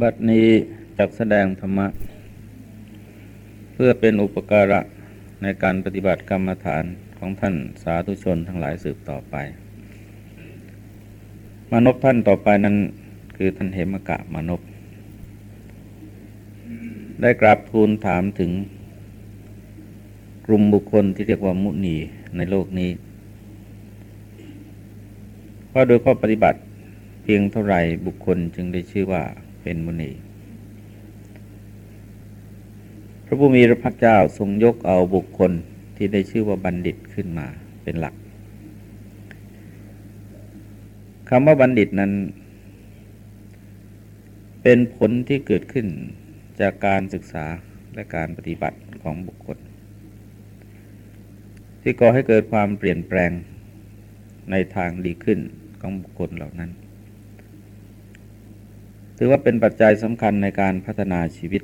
บัดนี้จักแสดงธรรมะ เพื่อเป็นอุปการะในการปฏิบัติกรรมฐานของท่านสาธุชนทั้งหลายสืบต่อไป มานพท่านต่อไปนั้นคือท่านเหมกะมานพได้กราบทูลถามถึงกลุ่มบุคคลที่เรียกว่ามุนีในโลกนี้ว่าโดยข้อปฏิบัติเพียงเท่าไรบุคคลจึงได้ชื่อว่า เป็นมุนี พระผู้มีพระภาคเจ้าทรงยกเอาบุคคลที่ได้ชื่อว่าบัณฑิตขึ้นมาเป็นหลักคำว่าบัณฑิตนั้น เป็นผลที่เกิดขึ้นจากการศึกษาและการปฏิบัติของบุคคล ที่ก่อให้เกิดความเปลี่ยนแปลงในทางดีขึ้นของบุคคลเหล่านั้น ถือว่าเป็นปัจจัยสำคัญในการพัฒนาชีวิต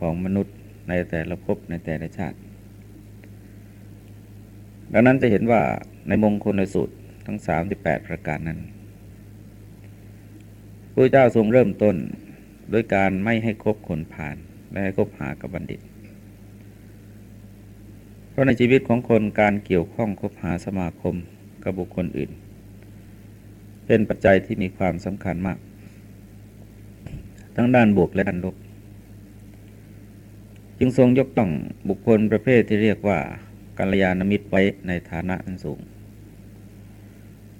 ของมนุษย์ในแต่ละภพในแต่ละชาติ ดังนั้นจะเห็นว่าในมงคลในสูตรทั้ง 38 ประการนั้นพระเจ้าทรงเริ่มต้นด้วยการไม่ให้คบคนผ่านและให้คบหากับบัณฑิต เพราะในชีวิตของคนการเกี่ยวข้องคบหาสมาคมกับบุคคลอื่น เป็นปัจจัยที่มีความสำคัญมาก ทั้งด้านบวกและด้านลบ จึงทรงยกต้องบุคคลประเภทที่เรียกว่ากัลยาณมิตรไว้ในฐานะอันสูง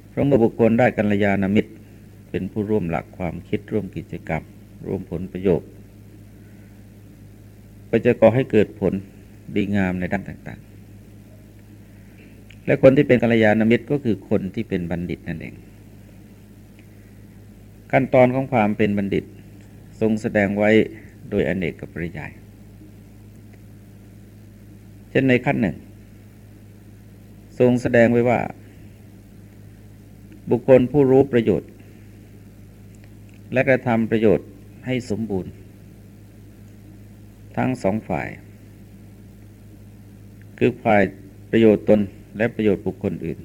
เพราะเมื่อบุคคลได้กัลยาณมิตร เป็นผู้ร่วมหลักความคิดร่วมกิจกรรม ร่วมผลประโยชน์ก็จะก่อให้เกิดผลดีงามในด้านต่างๆ และคนที่เป็นกัลยาณมิตรก็คือคนที่เป็นบัณฑิตนั่นเอง ขั้นตอนของความเป็นบัณฑิต ทรงแสดงไว้โดยอเนกกับปริยาย เช่นในขั้นหนึ่ง ทรงแสดงไว้ว่า บุคคลผู้รู้ประโยชน์ และกระทำประโยชน์ให้สมบูรณ์ ทั้งสองฝ่าย คือฝ่ายประโยชน์ตนและประโยชน์บุคคลอื่น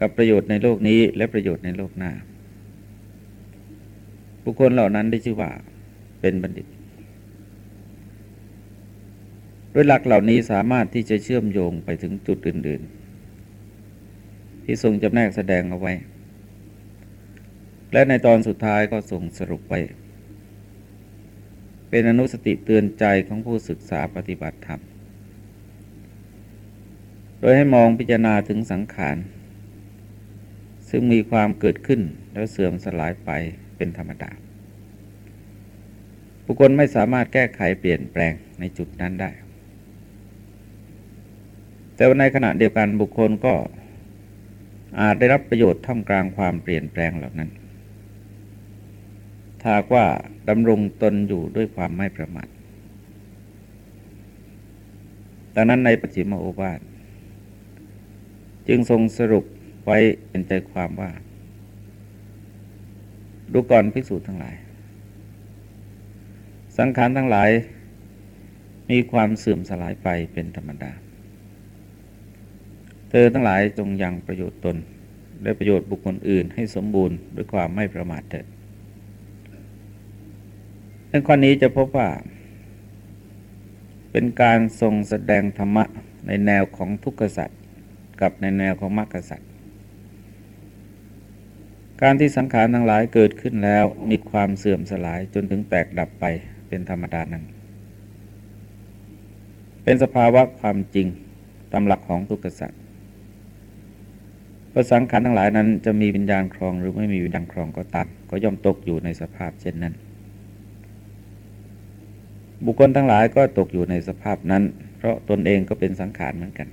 กับประโยชน์ในโลกนี้และประโยชน์ในโลกหน้า บุคคลเหล่านั้นได้ชื่อว่าเป็นบัณฑิตโดยหลักเหล่านี้สามารถที่จะเชื่อมโยงไปถึงจุดอื่น ๆ ที่ทรงจำแนกแสดงเอาไว้ และในตอนสุดท้ายก็ทรงสรุปไว้เป็นอนุสติเตือนใจของผู้ศึกษาปฏิบัติธรรม โดยให้มองพิจารณาถึงสังขาร ซึ่งมีความเกิดขึ้นแล้วเสื่อมสลายไป เป็นธรรมดา บุคคลไม่สามารถแก้ไขเปลี่ยนแปลงในจุดนั้นได้ แต่ว่าในขณะเดียวกันบุคคลก็อาจได้รับประโยชน์ท่ามกลางความเปลี่ยนแปลงเหล่านั้นถ้าว่าดำรงตนอยู่ด้วยความไม่ประมาทดังนั้นในปัจฉิมโอวาท จึงทรงสรุปไว้เป็นใจความว่า ดูก่อนภิกษุทั้งหลาย สังขารทั้งหลาย มีความเสื่อมสลายไปเป็นธรรมดา เธอทั้งหลายจงยังประโยชน์ตน และประโยชน์บุคคลอื่นให้สมบูรณ์ด้วยความไม่ประมาทเถิดในข้อนี้จะพบว่า เป็นการทรงแสดงธรรมะในแนวของทุกขสัตว์กับในแนวของมรรคสัตว์ การที่สังขารทั้งหลายเกิดขึ้นแล้วมีความเสื่อมสลายจนถึงแตกดับไปเป็นธรรมดานั้น เป็นสภาวะความจริงตามหลักของทุกขสัตว์ประสังขารทั้งหลายนั้นจะมีวิญญาณครองหรือไม่มีวิญญาณครองก็ตามก็ย่อมตกอยู่ในสภาพเช่นนั้น บุคคลทั้งหลายก็ตกอยู่ในสภาพนั้น เพราะตนเองก็เป็นสังขารเหมือนกัน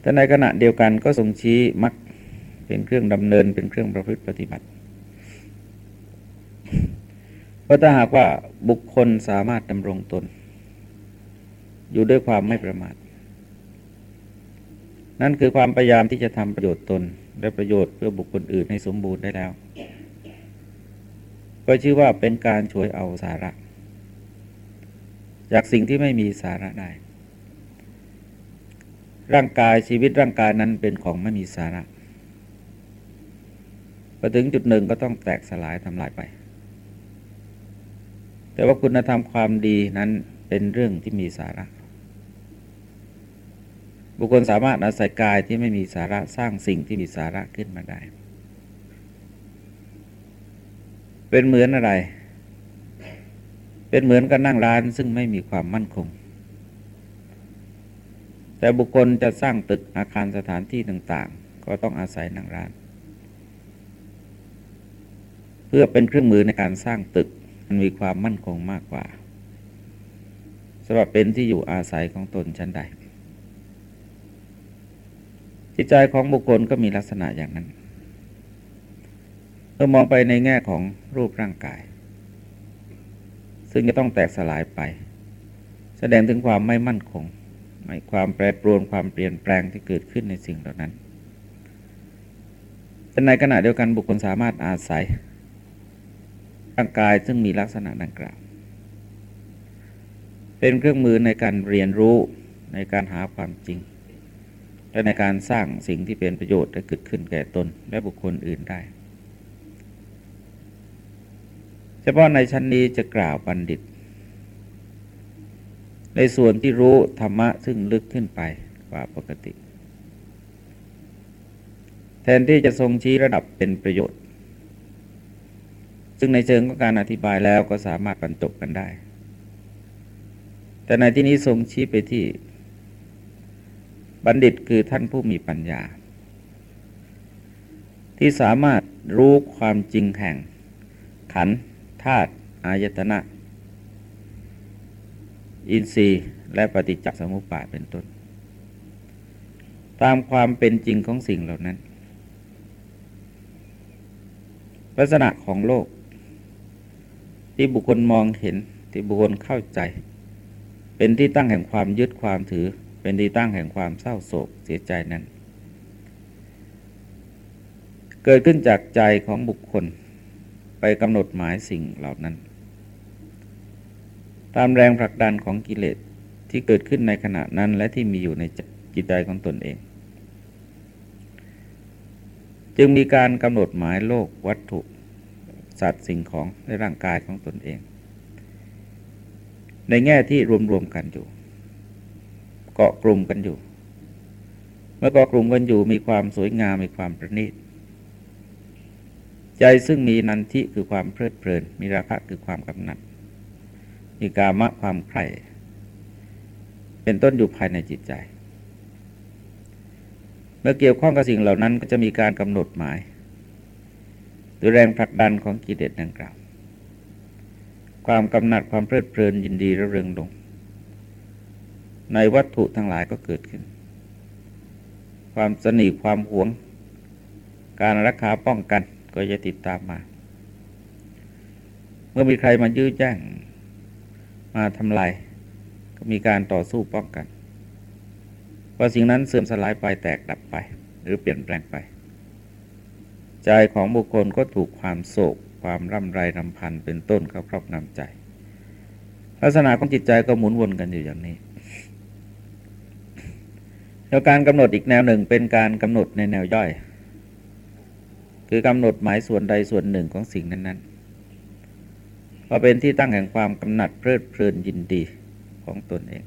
แต่ในขณะเดียวกันก็ทรงชี้มัก เป็นเครื่องดำเนินเป็นเครื่องประพฤติปฏิบัติเพราะถ้าหากว่าบุคคลสามารถดำรงตน อยู่ด้วยความไม่ประมาทนั่นคือความพยายามที่จะทำประโยชน์ตน และประโยชน์เพื่อบุคคลอื่นให้สมบูรณ์ได้แล้ว ก็ชื่อว่าเป็นการช่วยเอาสาระ จากสิ่งที่ไม่มีสาระได้ร่างกายชีวิตร่างกายนั้นเป็นของไม่มีสาระ พอถึงจุดหนึ่งก็ต้องแตกสลายทำลายไป แต่ว่าคุณธรรมความดีนั้นเป็นเรื่องที่มีสาระ บุคคลสามารถอาศัยกายที่ไม่มีสาระสร้างสิ่งที่มีสาระขึ้นมาได้ เป็นเหมือนอะไร เป็นเหมือนกับนั่งร้านซึ่งไม่มีความมั่นคงแต่บุคคลจะสร้างตึกอาคารสถานที่ต่าง ๆ ก็ต้องอาศัยนั่งร้าน เพื่อเป็นเครื่องมือในการสร้างตึกมันมีความมั่นคงมากกว่าสำหรับเป็นที่อยู่อาศัยของตนชั้นใด จิตใจของบุคคลก็มีลักษณะอย่างนั้นเมื่อมองไปในแง่ของรูปร่างกาย ซึ่งจะต้องแตกสลายไป แสดงถึงความไม่มั่นคงไม่ความแปรปรวนความเปลี่ยนแปลงที่เกิดขึ้นในสิ่งเหล่านั้นแต่ในขณะเดียวกันบุคคลสามารถอาศัย ร่างกายซึ่งมีลักษณะดังกล่าว เป็นเครื่องมือในการเรียนรู้ในการหาความจริง และในการสร้างสิ่งที่เป็นประโยชน์และเกิดขึ้นแก่ตนและบุคคลอื่นได้ เฉพาะในชั้นนี้จะกล่าวบัณฑิต ในส่วนที่รู้ธรรมะซึ่งลึกขึ้นไปกว่าปกติ แทนที่จะทรงชี้ระดับเป็นประโยชน์ ซึ่งในเชิงของการอธิบายแล้วก็สามารถบรรจบกันได้ แต่ในที่นี้ทรงชี้ไปที่ บัณฑิตคือท่านผู้มีปัญญา ที่สามารถรู้ความจริงแห่ง ขันธาตุอายตนะ อินทรีย์ และปฏิจจสมุปบาทเป็นต้น ตามความเป็นจริงของสิ่งเหล่านั้น ลักษณะของโลก ที่บุคคลมองเห็นที่บุคคลเข้าใจ เป็นที่ตั้งแห่งความยึดความถือ เป็นที่ตั้งแห่งความเศร้าโศกเสียใจนั้น เกิดขึ้นจากใจของบุคคลไปกำหนดหมายสิ่งเหล่านั้น ตามแรงผลักดันของกิเลสที่เกิดขึ้นในขณะนั้นและที่มีอยู่ในจิตใจของตนเอง จึงมีการกำหนดหมายโลกวัตถุ สัตว์สิ่งของในร่างกายของตนเอง ในแง่ที่รวมๆกันอยู่ เกาะกลุ่มกันอยู่ เมื่อเกาะกลุ่มกันอยู่มีความสวยงามมีความประณีตใจซึ่งมีนันทิคือความเพลิดเพลิน มีราคะคือความกำหนัด มีกามะความใคร่เป็นต้นอยู่ภายในจิตใจ เมื่อเกี่ยวข้องกับสิ่งเหล่านั้นก็จะมีการกำหนดหมาย หรือแรงผลักดันของกิเลสดังกล่าว ความกำหนัดความเพลิดเพลินยินดีระเริงลง ในวัตถุทั้งหลายก็เกิดขึ้น ความสนิทความหวง การรักษาป้องกันก็จะติดตามมา เมื่อมีใครมายื้อแย่งมาทำลายก็มีการต่อสู้ป้องกันพอสิ่งนั้นเสื่อมสลายไปแตกดับไป หรือเปลี่ยนแปลงไป ใจของบุคคลก็ถูกความโศก ความร่ำไรรำพันเป็นต้นเขาครอบงำใจ ลักษณะของจิตใจก็หมุนวนกันอยู่อย่างนี้แล้วการกำหนดอีกแนวหนึ่งเป็นการกำหนดในแนวย่อย คือกำหนดหมายส่วนใดส่วนหนึ่งของสิ่งนั้นๆว่าเป็นที่ตั้งแห่งความกำหนัดเพลิดเพลินยินดีของตนเอง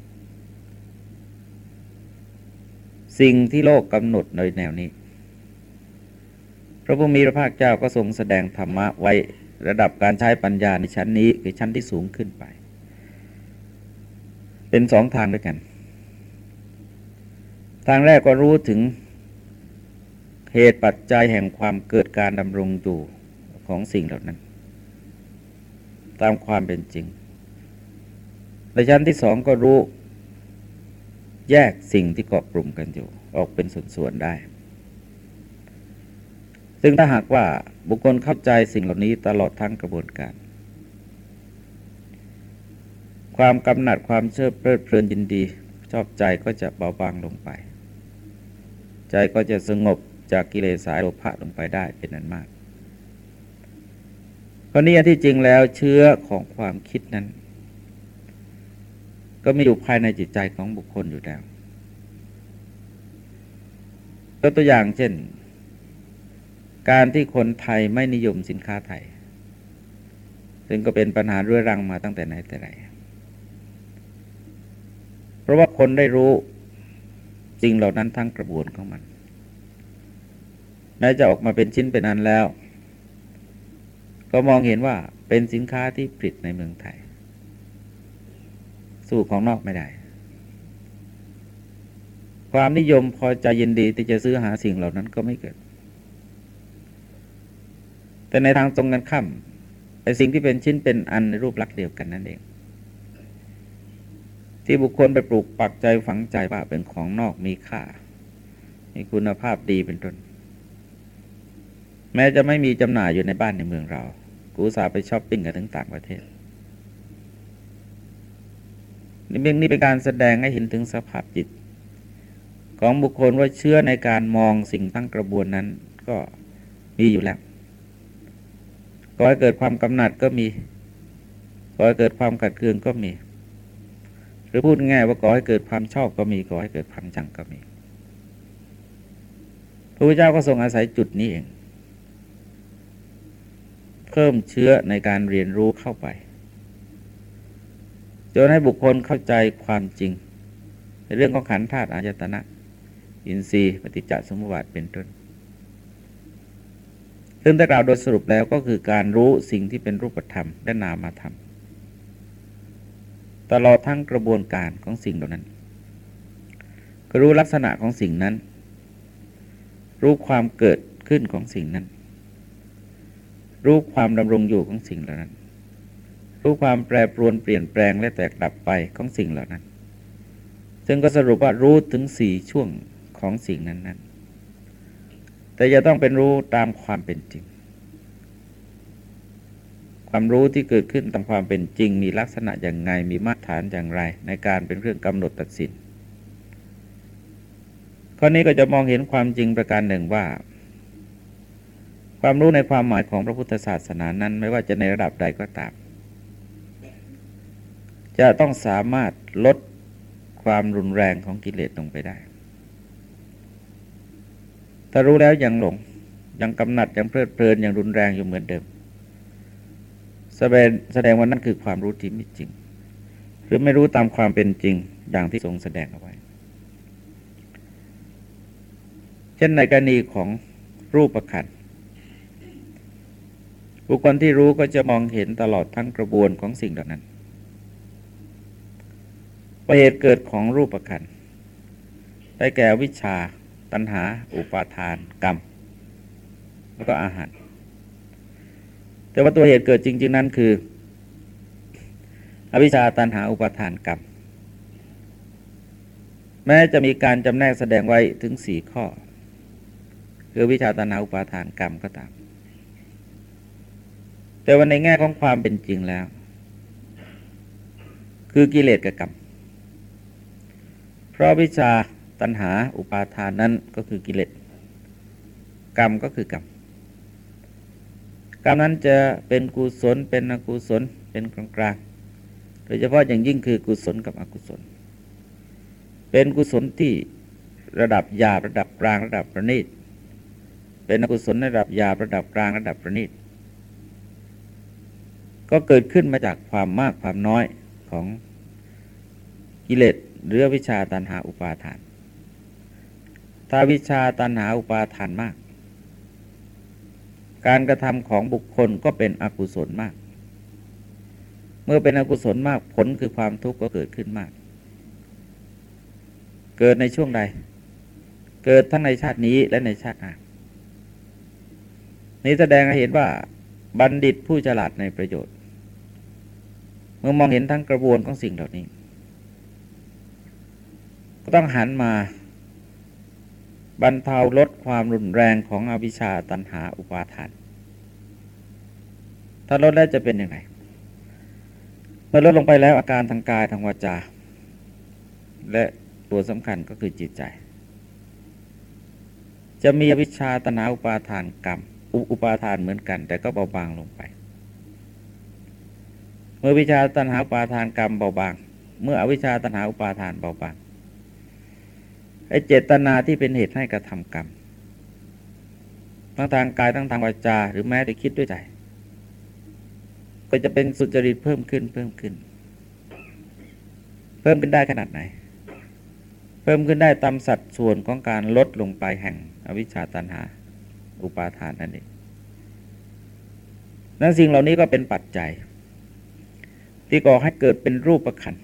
สิ่งที่โลกกำหนดในแนวนี้ ระผู้มีพระภาคเจ้าก็ทรงแสดงธรรมะไว้ระดับการใช้ปัญญาในชั้นนี้คือชั้นที่สูงขึ้นไป เป็นสองทางด้วยกัน ทางแรกก็รู้ถึงเหตุปัจจัยแห่งความเกิดการดำรงอยู่ของสิ่งเหล่านั้น ตามความเป็นจริงในชั้นที่สองก็รู้แยกสิ่งที่เกาะกลุ่มกันอยู่ ออกเป็นส่วนๆได้ ซึ่งถ้าหากว่าบุคคลเข้าใจสิ่งเหล่านี้ตลอดทั้งกระบวนการ ความกำหนัดความเชื่อเพลิดเพลินยินดี ชอบใจก็จะเบาบางลงไป ใจก็จะสงบจากกิเลสสายโลภะลงไปได้เป็นนั้นมากคราวนี้ที่จริงแล้วเชื้อของความคิดนั้น ก็มีอยู่ภายในจิตใจของบุคคลอยู่แล้วตัวอย่างเช่น การที่คนไทยไม่นิยมสินค้าไทย ซึ่งก็เป็นปัญหาเรื้อรังมาตั้งแต่ไหนแต่ไร เพราะว่าคนได้รู้สิ่งเหล่านั้นทั้งกระบวนของมันแม้จะออกมาเป็นชิ้นเป็นอันแล้ว ก็มองเห็นว่าเป็นสินค้าที่ผลิตในเมืองไทย สู้ของนอกไม่ได้ ความนิยมพอใจยินดีที่จะซื้อหาสิ่งเหล่านั้นก็ไม่เกิด แต่ในทางตรงกันข้ามไอ้สิ่งที่เป็นชิ้นเป็นอันในรูปลักษณ์เดียวกันนั่นเอง ที่บุคคลไปปลูกปักใจฝังใจว่าเป็นของนอกมีค่า มีคุณภาพดีเป็นต้น แม้จะไม่มีจำหน่ายอยู่ในบ้านในเมืองเรา กูสาไปช้อปปิ้งกันถึงต่างประเทศนี่เป็นนี่เป็นการแสดงให้เห็นถึงสภาพจิต ของบุคคลว่าเชื่อในการมองสิ่งตั้งกระบวนนั้นก็มีอยู่แล้ว ก่อให้เกิดความกำหนัดก็มีก่อให้เกิดความขัดเคืองก็มี หรือพูดง่ายว่าก่อให้เกิดความชอบก็มีก่อให้เกิดความจังก็มีพระพุทธเจ้าก็ทรงอาศัยจุดนี้เอง เพิ่มเชื้อในการเรียนรู้เข้าไปจนให้บุคคลเข้าใจความจริง ในเรื่องของขันธ์ธาตุอายตนะ อินทรีย์ปฏิจจสมุปบาทเป็นต้น ซึ่งถ้ากล่าวโดยสรุปแล้วก็คือการรู้สิ่งที่เป็นรูปธรรมและนามธรรมตลอดทั้งกระบวนการของสิ่งเหล่านั้น ก็รู้ลักษณะของสิ่งนั้น รู้ความเกิดขึ้นของสิ่งนั้น รู้ความดำรงอยู่ของสิ่งเหล่านั้น รู้ความแปรปรวนเปลี่ยนแปลงและแตกดับไปของสิ่งเหล่านั้น ซึ่งก็สรุปว่ารู้ถึงสี่ช่วงของสิ่งนั้นนั้น แต่จะต้องเป็นรู้ตามความเป็นจริง ความรู้ที่เกิดขึ้นตามความเป็นจริง มีลักษณะอย่างไงมีมาตรฐานอย่างไร ในการเป็นเครื่องกำหนดตัดสิน ข้อนี้ก็จะมองเห็นความจริงประการหนึ่งว่า ความรู้ในความหมายของพระพุทธศาสนานั้น ไม่ว่าจะในระดับใดก็ตาม จะต้องสามารถลดความรุนแรงของกิเลสลงไปได้ ถ้ารู้แล้วยังหลง ยังกำหนัดยังเพลิดเพลินยังรุนแรงอยู่เหมือนเดิม แสดงแสดงว่านั่นคือความรู้ที่ไม่จริง หรือไม่รู้ตามความเป็นจริงอย่างที่ทรงแสดงเอาไว้เช่นในกรณีของรูปประคันบุคคลที่รู้ก็จะมองเห็นตลอดทั้งกระบวนของสิ่งเหล่านั้นประเหตุเกิดของรูปขันได้แก่วิชา ตัณหา อุปาทานกรรม แล้วก็อาหาร แต่ว่าตัวเหตุเกิดจริง ๆ นั้นคือ อวิชชาตัณหาอุปาทานกรรม แม้จะมีการจำแนกแสดงไว้ถึงสี่ข้อ คือวิชาตัณหาอุปาทานกรรมก็ตาม แต่ว่าในแง่ของความเป็นจริงแล้ว คือกิเลสกับกรรม เพราะวิชา ตัณหาอุปาทานนั้นก็คือกิเลสกรรมก็คือกรรมกรรมนั้นจะเป็นกุศลเป็นอกุศลเป็นกลางกลางโดยเฉพาะอย่างยิ่งคือกุศลกับอกุศล เป็นกุศลที่ระดับหยาบระดับกลางระดับประณีตเป็นอกุศลระดับหยาบระดับกลางระดับประณีตก็เกิดขึ้นมาจากความมากความน้อยของกิเลสหรือวิชาตันหาอุปาทาน ถ้าวิชาตันหาอุปาทานมาก การกระทำของบุคคลก็เป็นอกุศลมาก เมื่อเป็นอกุศลมากผลคือความทุกข์ก็เกิดขึ้นมาก เกิดในช่วงใด เกิดทั้งในชาตินี้และในชาติหน้านี้แสดงให้เห็นว่าบัณฑิตผู้ฉลาดในประโยชน์ เมื่อมองเห็นทั้งกระบวนของสิ่งเหล่านี้ ก็ต้องหันมา บรรเทาลดความรุนแรงของอวิชชาตันหาอุปาทาน ถ้าลดแล้วจะเป็นยังไงเมื่อลดลงไปแล้วอาการทางกายทางวาจา และตัวสำคัญก็คือจิตใจ จะมีอวิชชาตนาอุปาทานกรรมอุปาทานเหมือนกัน แต่ก็เบาบางลงไป เมื่อวิชาตัณหาปาทานกรรมเบาบาง เมื่ออวิชาตัณหาอุปาทานเบาบาง ไอ้เจตนาที่เป็นเหตุให้กระทำกรรมทั้งทางกายทั้งทางวาจา หรือแม้แต่คิดด้วยใจ ก็จะเป็นสุจริตเพิ่มขึ้นเพิ่มขึ้น เพิ่มขึ้นได้ขนาดไหน เพิ่มขึ้นได้ตามสัดส่วนของการลดลงไปแห่งอวิชชาตันหา อุปาทานนั่นเองนั้นสิ่งเหล่านี้ก็เป็นปัจจัย ที่ก่อให้เกิดเป็นรูปประคัน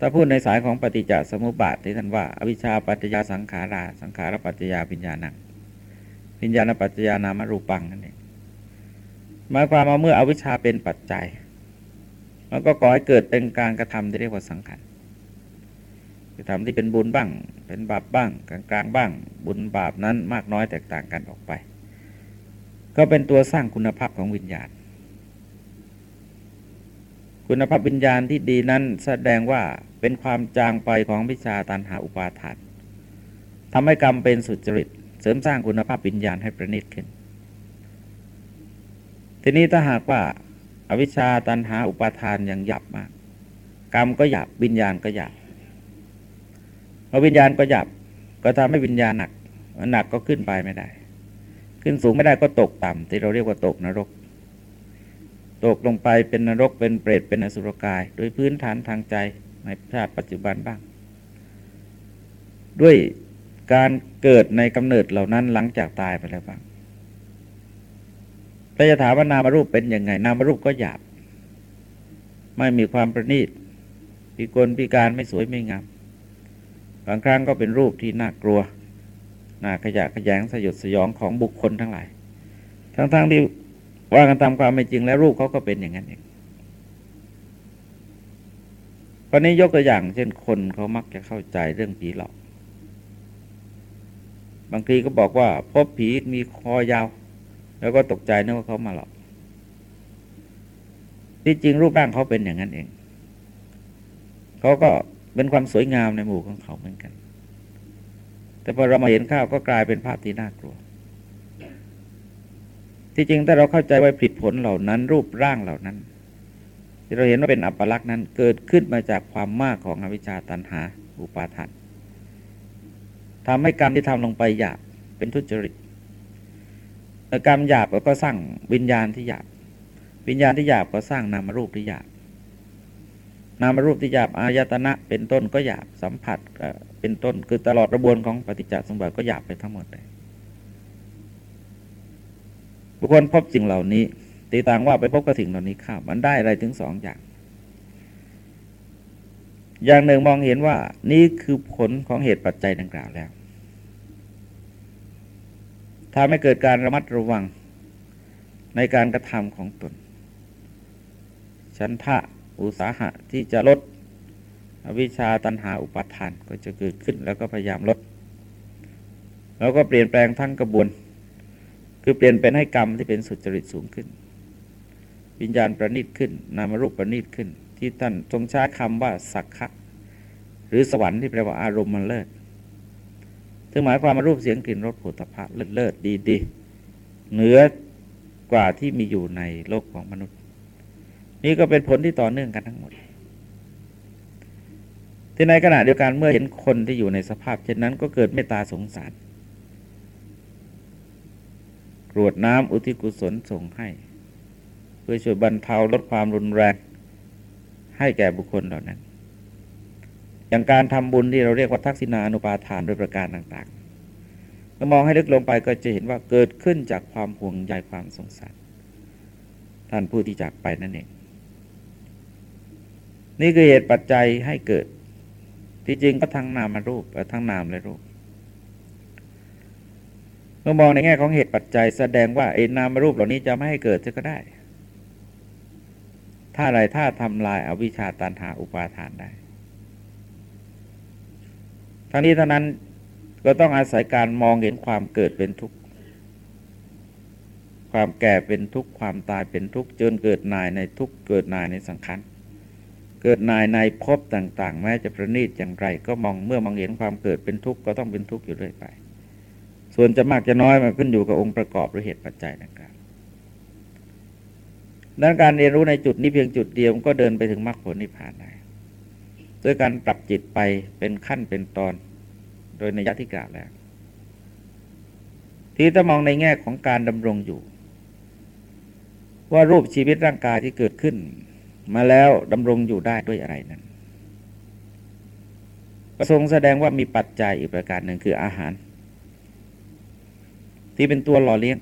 ถ้าพูดในสายของปฏิจจสมุปบาทที่ท่านว่าอวิชชาปัจจยาสังขารา สังขารปัจจยาปิญญาณังปิญญาณปัจจยานามรูปังนั่นเองหมายความว่าเมื่ออวิชชาเป็นปัจจัย มันก็ก่อให้เกิดเป็นการกระทำที่เรียกว่าสังขารกระทำที่เป็นบุญบ้าง เป็นบาปบ้างกลางๆบ้าง บุญบาปนั้นมากน้อยแตกต่างกันออกไป ก็เป็นตัวสร้างคุณภาพของวิญญาณ คุณภาพวิญญาณที่ดีนั้นแสดงว่าเป็นความจางไปของวิชาตันหาอุปาทานทำให้กรรมเป็นสุจริต เสริมสร้างคุณภาพวิญญาณให้ประณีตขึ้น ทีนี้ถ้าหากว่าอาวิชชาตันหาอุปาทานยังหยับมาก กรรมก็หยับวิญญาณก็หยับพอวิญญาณก็หยับก็ทำให้วิญญาณหนักหนักก็ขึ้นไปไม่ได้ ขึ้นสูงไม่ได้ก็ตกต่ำที่เราเรียกว่าตกนรก ตกลงไปเป็นนรกเป็นเปรตเป็นอสุรกาย โดยพื้นฐานทางใจในชาติปัจจุบันบ้าง ด้วยการเกิดในกำเนิดเหล่านั้นหลังจากตายไปแล้วบ้างถ้าจะถามว่านามรูปเป็นยังไง นามรูปก็หยาบ ไม่มีความประณีตพิกลพิการไม่สวยไม่งามบางครั้งก็เป็นรูปที่น่ากลัวน่าขยะขยงสยดสยองของบุคคลทั้งหลาย ทั้งๆทที่ ว่ากันตามความเป็นจริงแล้วรูปเขาก็เป็นอย่างนั้นเองวันนี้ยกตัวอย่างเช่นคนเขามักจะเข้าใจเรื่องผีหลอก บางทีก็บอกว่าพบผีมีคอยาว แล้วก็ตกใจนึกว่าเขามาหลอก ที่จริงรูปร่างเขาเป็นอย่างนั้นเอง เขาก็เป็นความสวยงามในหมู่ของเขาเหมือนกัน แต่พอเรามาเห็นข้าวก็กลายเป็นภาพที่น่ากลัว ที่จริงถ้าเราเข้าใจไว้ผิดผลเหล่านั้น รูปร่างเหล่านั้น ที่เราเห็นว่าเป็นอัปลักษณ์นั้นเกิดขึ้นมาจากความมากของอวิชชาตันหาอุปาทานทำให้กรรมที่ทำลงไปหยาบเป็นทุจริตกรรมหยาบก็สร้างวิญญาณที่หยาบวิญญาณที่หยาบก็สร้างนามรูปที่หยาบนามรูปที่หยาบอายตนะเป็นต้นก็หยาบสัมผัสเป็นต้นคือตลอดกระบวนของปฏิจจสมบัติก็หยาบไปทั้งหมดเลย บุคคลพบสิ่งเหล่านี้ ตีต่างว่าไปพบกับสิ่งเหล่านี้ข้ามันได้อะไรถึงสองอย่าง อย่างหนึ่งมองเห็นว่า นี่คือผลของเหตุปัจจัยดังกล่าวแล้วทำให้เกิดการระมัดระวังในการกระทำของตนฉันทะอุตสาหะที่จะลดอวิชชาตันหาอุปาทานก็จะเกิดขึ้นแล้วก็พยายามลด แล้วก็เปลี่ยนแปลงทั้งกระบวน คือเปลี่ยนเป็นให้กรรมที่เป็นสุจริตสูงขึ้น วิญญาณประณีตขึ้น นามรูปประณีตขึ้น ที่ท่านทรงใช้คำว่าสักขะหรือสวรรค์ที่แปลว่าอารมณ์มันเลิศถึงหมายความมารูปเสียงกลิ่นรสผลิตภัณฑ์เลิศดีดีเหนือกว่าที่มีอยู่ในโลกของมนุษย์ นี่ก็เป็นผลที่ต่อเนื่องกันทั้งหมดที่ในขณะเดียวกันเมื่อเห็นคนที่อยู่ในสภาพ เช่นนั้นก็เกิดเมตตาสงสาร กรวดน้ำอุทิศกุศลส่งให้ เพื่อช่วยบรรเทาลดความรุนแรงให้แก่บุคคลเหล่านั้น อย่างการทำบุญที่เราเรียกว่าทักษิณานุปาทานโดยประการต่างๆเมื่อมองให้ลึกลงไปก็จะเห็นว่าเกิดขึ้นจากความห่วงใยความสงสารท่านผู้ที่จากไปนั่นเอง นี่คือเหตุปัจจัยให้เกิด ที่จริงก็ทั้งนามรูปทั้งนามและรูป เมื่อมองในแง่ของเหตุปัจจัย แสดงว่าไอ้นามรูปเหล่านี้จะไม่ให้เกิดก็ได้ ถ้าอะไรถ้าทำลายอาวิชชาตันหาอุปาทานได้ ทั้งนี้เท่านั้นก็ต้องอาศัยการมองเห็นความเกิดเป็นทุกข์ ความแก่เป็นทุกข์ ความตายเป็นทุกข์จนเกิดนายในทุกข์เกิดนายในสังขารเกิดนายในภพต่าง ๆ แม้จะประณีตอย่างไร ก็มองเมื่อมองเห็นความเกิดเป็นทุกข์ก็ต้องเป็นทุกข์อยู่เรื่อยไป ส่วนจะมากจะน้อยมันขึ้นอยู่กับองค์ประกอบหรือเหตุปัจจัยต่างดังการเรียนรู้ในจุดนี้เพียงจุดเดียวก็เดินไปถึงมรรคผลนิพพานได้ด้วยการปรับจิตไปเป็นขั้นเป็นตอน โดยในยะที่กล่าวแล้ว ที่ถ้ามองในแง่ของการดำรงอยู่ ว่ารูปชีวิตร่างกายที่เกิดขึ้น มาแล้วดำรงอยู่ได้ด้วยอะไรนั้น ประสงค์แสดงว่ามีปัจจัยอีกประการหนึ่งคืออาหาร ที่เป็นตัวหล่อเลี้ยง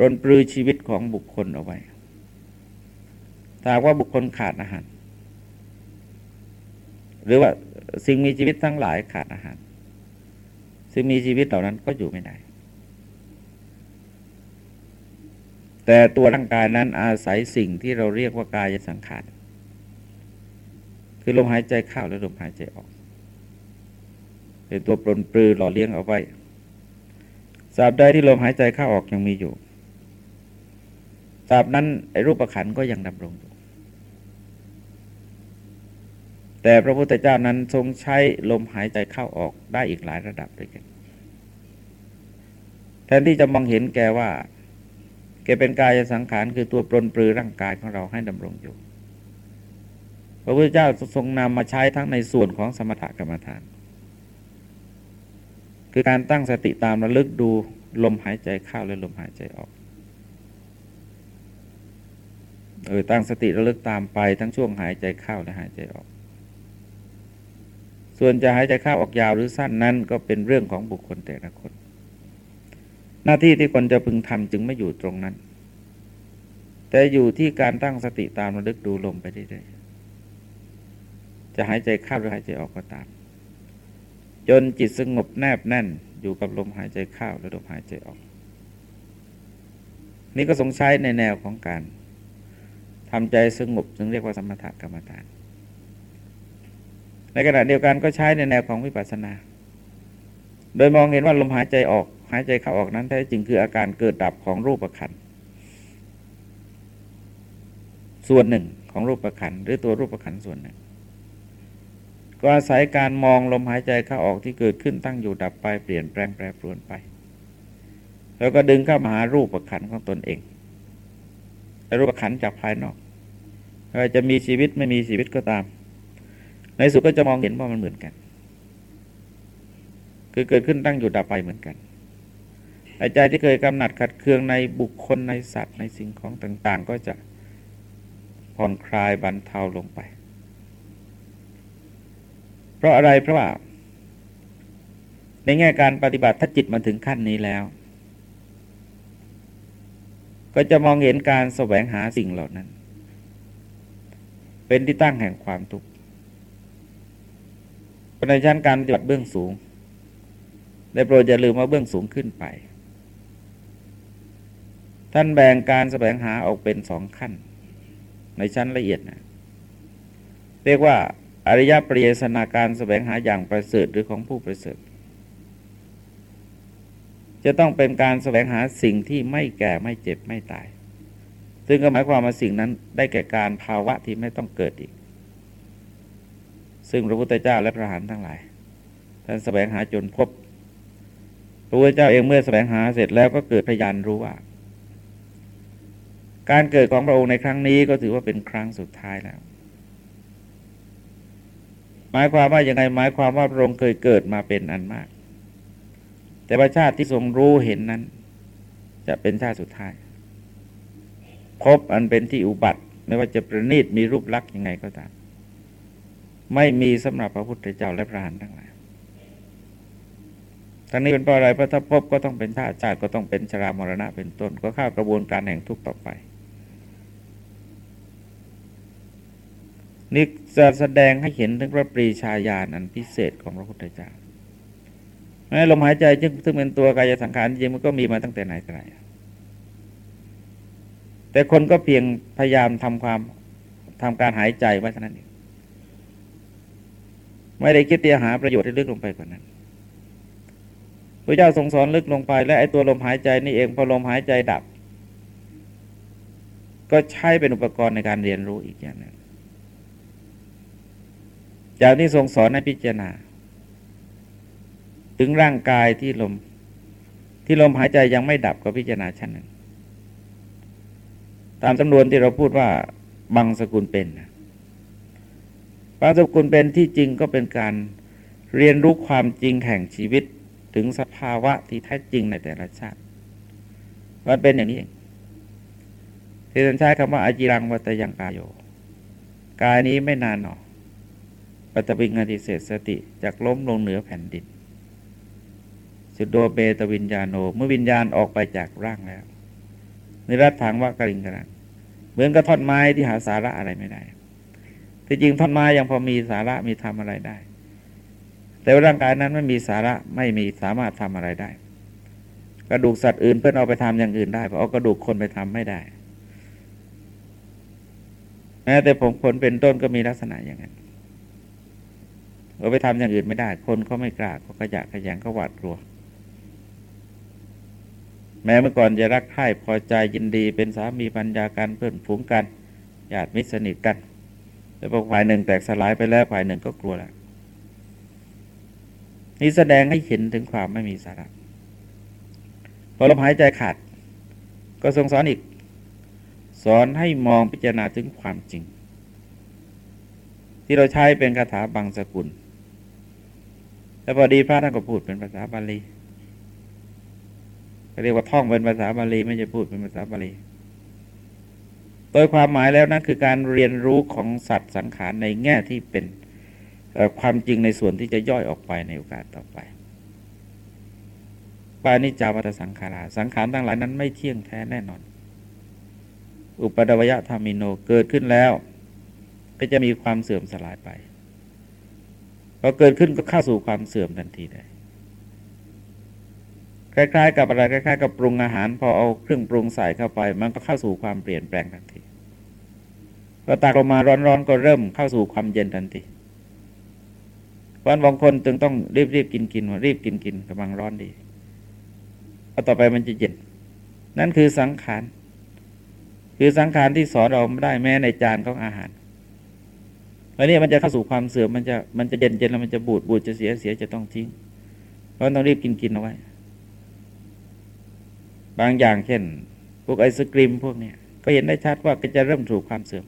รนปลือชีวิตของบุคคลเอาไว้ถ้าว่าบุคคลขาดอาหาร หรือว่าสิ่งมีชีวิตทั้งหลายขาดอาหาร ซึ่งมีชีวิตเหล่านั้นก็อยู่ไม่ได้ แต่ตัวร่างกายนั้นอาศัยสิ่งที่เราเรียกว่ากายสังขารคือลมหายใจเข้าและลมหายใจออกเป็นตัวปลนปลือหล่อเลี้ยงเอาไว้ สาบใดที่ลมหายใจเข้าออกยังมีอยู่สาบนั้นไอ้รูปขันก็ยังดำรงอยู่ แต่พระพุทธเจ้านั้นทรงใช้ลมหายใจเข้าออกได้อีกหลายระดับด้วยกัน แทนที่จะมองเห็นแกว่า แกเป็นกายสังขารคือตัวปลนปลือร่างกายของเราให้ดำรงอยู่ พระพุทธเจ้าทรงนำมาใช้ทั้งในส่วนของสมถกรรมฐาน คือการตั้งสติตามระลึกดูลมหายใจเข้าและลมหายใจออกเออตั้งสติระลึกตามไปทั้งช่วงหายใจเข้าและหายใจออก ส่วนจะหายใจเข้าออกยาวหรือสั้นนั้นก็เป็นเรื่องของบุคคลแต่ละคน หน้าที่ที่คนจะพึงทำจึงไม่อยู่ตรงนั้น แต่อยู่ที่การตั้งสติตามระลึกดูลมไปเรื่อยๆจะหายใจเข้าหรือหายใจออกก็ตาม จนจิตสงบแนบแน่นอยู่กับลมหายใจเข้าและลมหายใจออก นี่ก็ทรงใช้ในแนวของการทำใจสงบถึงเรียกว่าสมถกรรมฐาน ในขณะเดียวกันก็ใช้ในแนวของวิปัสสนา โดยมองเห็นว่าลมหายใจออกหายใจเข้าออกนั้นแท้จริงคืออาการเกิดดับของรูปประคันส่วนหนึ่งของรูปประคันหรือตัวรูปประคันส่วนหนึ่ง ก็อาศัยการมองลมหายใจเข้าออกที่เกิดขึ้นตั้งอยู่ดับไปเปลี่ยนแปลงแปรปรวนไป แล้วก็ดึงเข้ามาหารูปประคันของตนเองรูปขันจากภายนอกจะมีชีวิตไม่มีชีวิตก็ตาม ในสุดก็จะมองเห็นว่ามันเหมือนกัน คือเกิดขึ้นตั้งอยู่ดับไปเหมือนกันใจที่เคยกำหนัดขัดเคืองในบุคคลในสัตว์ในสิ่งของต่าง ๆ ก็จะผ่อนคลายบรรเทาลงไป เพราะอะไรเพราะว่า ในแง่การปฏิบัติถ้าจิตมาถึงขั้นนี้แล้ว ก็จะมองเห็นการแสวงหาสิ่งเหล่านั้น เป็นที่ตั้งแห่งความทุกข์ในชั้นการปฏิบัติเบื้องสูงได้โปรดอย่าลืมว่าเบื้องสูงขึ้นไป ท่านแบ่งการแสวงหาออกเป็นสองขั้น ในชั้นละเอียดนะเรียกว่า อริยปริยสนาการแสวงหาอย่างประเสริฐหรือของผู้ประเสริฐ จะต้องเป็นการแสวงหาสิ่งที่ไม่แก่ไม่เจ็บไม่ตาย ซึ่งก็หมายความว่าสิ่งนั้นได้แก่การภาวะที่ไม่ต้องเกิดอีก ซึ่งพระพุทธเจ้าและพระหานทั้งหลาย ท่านแสวงหาจนพบพระพุทธเจ้าเองเมื่อแสวงหาเสร็จแล้วก็เกิดพยานรู้ว่า การเกิดของพระองค์ในครั้งนี้ก็ถือว่าเป็นครั้งสุดท้ายแล้ว หมายความว่าอย่างไรหมายความว่าพระองค์เคยเกิดมาเป็นอันมาก แต่ประชาติที่ทรงรู้เห็นนั้น จะเป็นชาติสุดท้าย พบอันเป็นที่อุบัติ ไม่ว่าจะประณีตมีรูปลักษณ์ยังไงก็ตาม ไม่มีสำหรับพระพุทธเจ้าและพระหันทั้งหลายทั้งนี้เป็นเพราะอะไรเพราะถ้าพบก็ต้องเป็นชาติชาติก็ต้องเป็นชรามรณะเป็นต้น ก็เข้ากระบวนการแห่งทุกข์ต่อไป นี่จะแสดงให้เห็นถึงพระปรีชาญาณอันพิเศษของพระพุทธเจ้าลมหายใจซึ่งเป็นตัวกายสังขารจริงมันก็มีมาตั้งแต่ไหนแต่ไรแต่คนก็เพียงพยายามทำความทำการหายใจไว้เท่านั้นเองไม่ได้คิดที่หาประโยชน์ที่ลึกลงไปกว่านั้นพระเจ้าทรงสอนลึกลงไปและไอ้ตัวลมหายใจนี่เองพอลมหายใจดับ ก็ใช้เป็นอุปกรณ์ในการเรียนรู้อีกอย่างหนึ่ง จากที่ทรงสอนให้พิจารณา ถึงร่างกายที่ลม ที่ลมหายใจยังไม่ดับก็พิจารณาชั้นหนึ่ง ตามจำนวนที่เราพูดว่าบางสกุลเป็นบางสกุลเป็นที่จริงก็เป็นการเรียนรู้ความจริงแห่งชีวิตถึงสภาวะที่แท้จริงในแต่ละชาติมันเป็นอย่างนี้เองที่ท่านใช้คำว่าอาจิรังวัตยังกายโยกายนี้ไม่นานหนอ ปัตบิงอติเศษสติจากล้มลงเหนือแผ่นดิน สุดโดเบตวิญญาโน เมื่อวิญญาณออกไปจากร่างแล้วนิรัตถังว่ากริงกรังเหมือนกับท่อนไม้ที่หาสาระอะไรไม่ได้ที่จริงท่อนไม้ยังพอมีสาระมีทำอะไรได้ แต่ร่างกายนั้นไม่มีสาระไม่มีสามารถทำอะไรได้ กระดูกสัตว์อื่นเพื่อนเอาไปทำอย่างอื่นได้เพราะเอากระดูกคนไปทำไม่ได้แม้แต่ผมคนเป็นต้นก็มีลักษณะอย่างนั้น เอาไปทำอย่างอื่นไม่ได้ คนเขาไม่กล้าเขาขยะขยันเขาหวาดกลัว แม้เมื่อก่อนจะรักใคร่พอใจยินดีเป็นสามีปัญญากันเพื่อนฝูงกันญาติมิตรสนิทกัน แต่พอฝ่ายหนึ่งแตกสลายไปแล้วฝ่ายหนึ่งก็กลัวแล้วนี่แสดงให้เห็นถึงความไม่มีสาระพอลมหายใจขาด ก็ทรงสอนอีก สอนให้มองพิจารณาถึงความจริง ที่เราใช้เป็นคาถาบางสกุล แล้วพอดีพระท่านก็พูดเป็นภาษาบาลีเรียกว่าท่องเป็นภาษาบาลีไม่ใช่พูดเป็นภาษาบาลีโดยความหมายแล้วนั่นคือการเรียนรู้ของสัตว์สังขารในแง่ที่เป็นความจริงในส่วนที่จะย่อยออกไปในโอกาสต่อไปปานิจาวัตสังขาราสังขารทั้งหลายนั้นไม่เที่ยงแท้แน่นอน อุปดวยธรรมิโนเกิดขึ้นแล้ว ก็จะมีความเสื่อมสลายไป พอเกิดขึ้นก็เข้าสู่ความเสื่อมทันทีได้คล้ายๆ กับอะไรคล้ายๆ กับปรุงอาหาร พอเอาเครื่องปรุงใส่เข้าไป มันก็เข้าสู่ความเปลี่ยนแปลงทันทีพอตากออกมาร้อนๆก็เริ่มเข้าสู่ความเย็นทันทีวันบางคนจึงต้องรีบๆกินกินว่ารีบกินกินกำลังร้อนดีพอต่อไปมันจะเย็น นั่นคือสังขาร คือสังขารที่สอนเราไม่ได้แม้ในจานของอาหาร แล้วนี่มันจะเข้าสู่ความเสื่อมมันจะมันจะเย็นเย็นแล้วมันจะบูดบูดจะเสียเสียจะต้องทิ้ง เพราะต้องรีบกินกินเอาไว้ บางอย่างเช่น พวกไอศกรีมพวกนี้ก็เห็นได้ชัดว่าก็จะเริ่มถูกความเสื่อม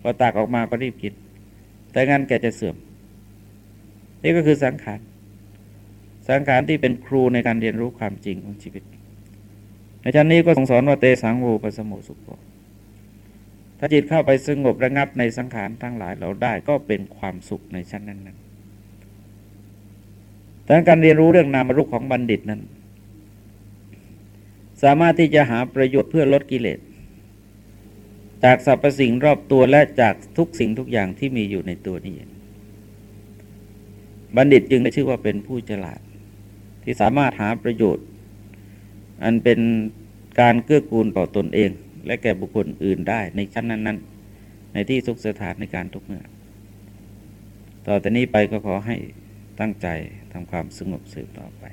พอตากออกมาก็รีบกิน แต่งั้นแกจะเสื่อม นี่ก็คือสังขาร สังขารที่เป็นครูในการเรียนรู้ความจริงของชีวิต ในชั้นนี้ก็ทรงสอนว่าเตสังโวปสมุสุโข ถ้าจิตเข้าไปสงบระงับในสังขารทั้งหลายเราได้ก็เป็นความสุขในชั้นนั้นๆแต่การเรียนรู้เรื่องนามรูปของบัณฑิตนั้น สามารถที่จะหาประโยชน์เพื่อลดกิเลส จากสรรพสิ่งรอบตัวและจากทุกสิ่งทุกอย่างที่มีอยู่ในตัวนี้เองบัณฑิตจึงได้ชื่อว่าเป็นผู้ฉลาด ที่สามารถหาประโยชน์ อันเป็นการเกื้อกูลต่อตนเอง และแก่บุคคลอื่นได้ในชั้นนั้น ๆ ในที่สุขสถานในการทุกเมื่อ ต่อแต่นี้ไปก็ขอให้ตั้งใจทำความสงบสืบต่อไป